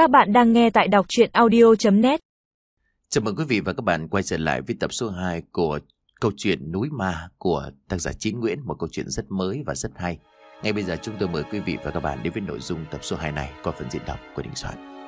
Các bạn đang nghe tại đọc chuyện audio.net Chào mừng quý vị và các bạn quay trở lại với tập số 2 của câu chuyện Núi Ma của tác giả Chín Nguyễn, một câu chuyện rất mới và rất hay. Ngay bây giờ chúng tôi mời quý vị và các bạn đến với nội dung tập số 2 này qua phần diễn đọc của Đình Soạn.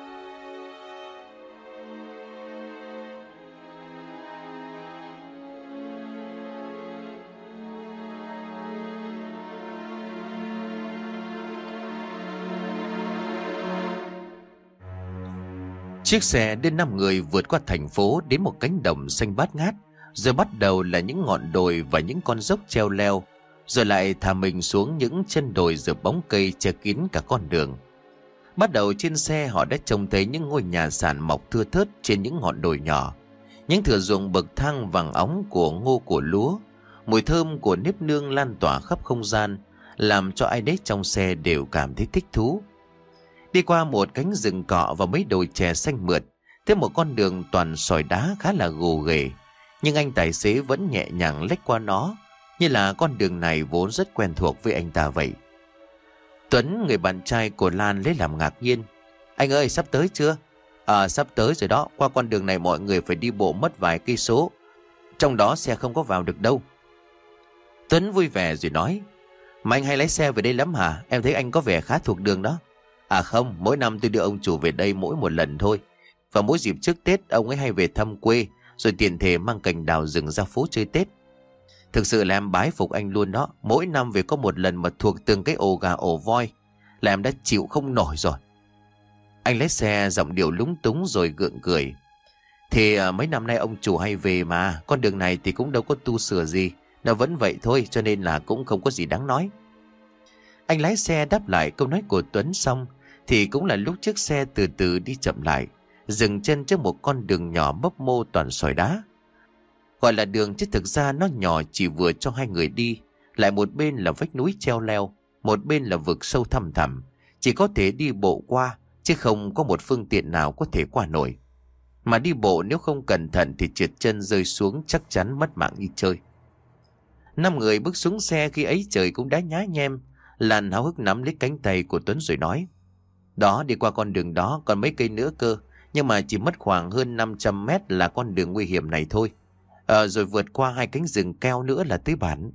Chiếc xe đưa năm người vượt qua thành phố đến một cánh đồng xanh bát ngát, rồi bắt đầu là những ngọn đồi và những con dốc treo leo, rồi lại thả mình xuống những chân đồi giữa bóng cây che kín cả con đường. Bắt đầu trên xe họ đã trông thấy những ngôi nhà sàn mọc thưa thớt trên những ngọn đồi nhỏ, những thửa ruộng bậc thang vàng óng của ngô của lúa, mùi thơm của nếp nương lan tỏa khắp không gian, làm cho ai đấy trong xe đều cảm thấy thích thú. Đi qua một cánh rừng cọ và mấy đồi chè xanh mượt, thêm một con đường toàn sỏi đá khá là gồ ghề. Nhưng anh tài xế vẫn nhẹ nhàng lách qua nó, như là con đường này vốn rất quen thuộc với anh ta vậy. Tuấn, người bạn trai của Lan lấy làm ngạc nhiên. Anh ơi, sắp tới chưa? À, sắp tới rồi đó, qua con đường này mọi người phải đi bộ mất vài cây số. Trong đó xe không có vào được đâu. Tuấn vui vẻ rồi nói, mà anh hay lái xe về đây lắm hả? Em thấy anh có vẻ khá thuộc đường đó. À không, mỗi năm tôi đưa ông chủ về đây mỗi một lần thôi. Và mỗi dịp trước Tết ông ấy hay về thăm quê, rồi tiền thể mang cành đào rừng ra phố chơi Tết. Thực sự là em bái phục anh luôn đó, mỗi năm về có một lần mà thuộc từng cái ổ gà ổ voi, là em đã chịu không nổi rồi. Anh lái xe giọng điệu lúng túng rồi gượng cười. Thì à, mấy năm nay ông chủ hay về mà, con đường này thì cũng đâu có tu sửa gì, nó vẫn vậy thôi cho nên là cũng không có gì đáng nói. Anh lái xe đáp lại câu nói của Tuấn xong thì cũng là lúc chiếc xe từ từ đi chậm lại, dừng chân trước một con đường nhỏ mấp mô toàn sỏi đá. Gọi là đường chứ thực ra nó nhỏ chỉ vừa cho hai người đi, lại một bên là vách núi treo leo, một bên là vực sâu thẳm thẳm, chỉ có thể đi bộ qua, chứ không có một phương tiện nào có thể qua nổi. Mà đi bộ nếu không cẩn thận thì trượt chân rơi xuống chắc chắn mất mạng như chơi. Năm người bước xuống xe khi ấy trời cũng đã nhá nhem, Lan háo hức nắm lấy cánh tay của Tuấn rồi nói. Đó đi qua con đường đó còn mấy cây nữa cơ. Nhưng mà chỉ mất khoảng hơn 500 mét là con đường nguy hiểm này thôi. À, Rồi vượt qua hai cánh rừng keo nữa là tới bản.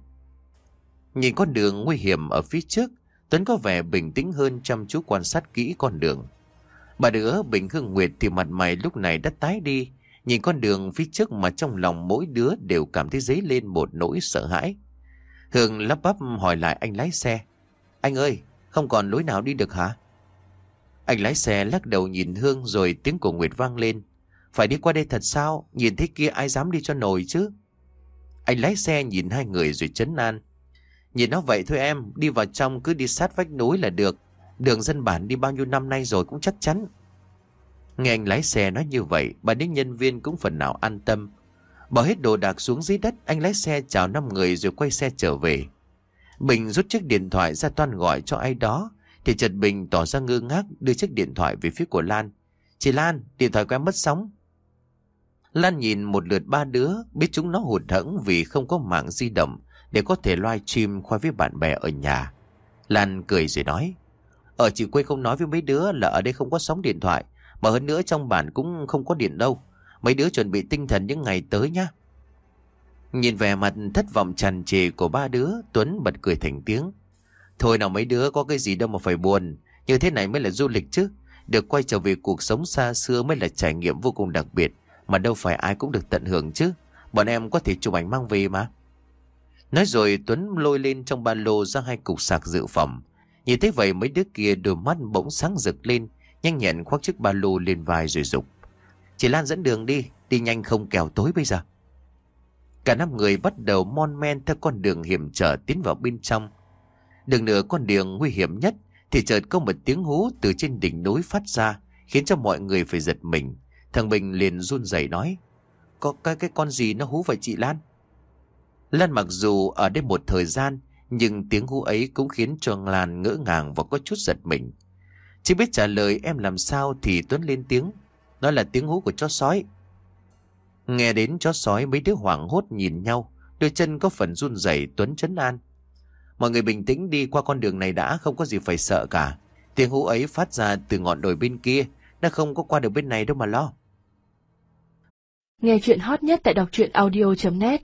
Nhìn con đường nguy hiểm ở phía trước Tuấn có vẻ bình tĩnh hơn chăm chú quan sát kỹ con đường. Bà đứa Bình Hương Nguyệt thì mặt mày lúc này đã tái đi. Nhìn con đường phía trước mà trong lòng mỗi đứa đều cảm thấy dấy lên một nỗi sợ hãi. Hương lắp bắp hỏi lại anh lái xe. Anh ơi, không còn lối nào đi được hả? Anh lái xe lắc đầu nhìn Hương rồi tiếng của Nguyệt vang lên. Phải đi qua đây thật sao? Nhìn thấy kia ai dám đi cho nổi chứ? Anh lái xe nhìn hai người rồi chấn an. Nhìn nó vậy thôi em, đi vào trong cứ đi sát vách núi là được. Đường dân bản đi bao nhiêu năm nay rồi cũng chắc chắn. Nghe anh lái xe nói như vậy, bà đích nhân viên cũng phần nào an tâm. Bỏ hết đồ đạc xuống dưới đất, anh lái xe chào năm người rồi quay xe trở về. Bình rút chiếc điện thoại ra toan gọi cho ai đó, thì trần Bình tỏ ra ngơ ngác đưa chiếc điện thoại về phía của Lan. Chị Lan, điện thoại của em mất sóng. Lan nhìn một lượt ba đứa, biết chúng nó hụt hẫng vì không có mạng di động để có thể live stream khoa với bạn bè ở nhà. Lan cười rồi nói, Ở chị quê không nói với mấy đứa là ở đây không có sóng điện thoại, mà hơn nữa trong bản cũng không có điện đâu. Mấy đứa chuẩn bị tinh thần những ngày tới nhá. Nhìn vẻ mặt thất vọng tràn trề của ba đứa, Tuấn bật cười thành tiếng. Thôi nào mấy đứa, có cái gì đâu mà phải buồn. Như thế này mới là du lịch chứ. Được quay trở về cuộc sống xa xưa mới là trải nghiệm vô cùng đặc biệt. Mà đâu phải ai cũng được tận hưởng chứ. Bọn em có thể chụp ảnh mang về mà. Nói rồi, Tuấn lôi lên trong ba lô ra hai cục sạc dự phẩm. Nhìn thấy vậy, mấy đứa kia đôi mắt bỗng sáng rực lên. Nhanh nhẹn khoác chiếc ba lô lên vai rồi dục Chị Lan dẫn đường đi. Đi nhanh không kèo tối bây giờ. Cả năm người bắt đầu mon men theo con đường hiểm trở tiến vào bên trong. Đường nửa con đường nguy hiểm nhất thì chợt có một tiếng hú từ trên đỉnh núi phát ra khiến cho mọi người phải giật mình. Thằng Bình liền run rẩy nói Có cái cái con gì nó hú vậy chị Lan? Lan mặc dù ở đây một thời gian nhưng tiếng hú ấy cũng khiến cho Lan ngỡ ngàng và có chút giật mình. Chỉ biết trả lời em làm sao thì Tuấn lên tiếng. Nó là tiếng hú của chó sói. Nghe đến chó sói mấy đứa hoảng hốt nhìn nhau, đôi chân có phần run rẩy Tuấn chấn an. Mọi người bình tĩnh đi qua con đường này đã, không có gì phải sợ cả. Tiếng hú ấy phát ra từ ngọn đồi bên kia, Nó không có qua được bên này đâu mà lo Nghe chuyện hot nhất tại đọc truyện audio.net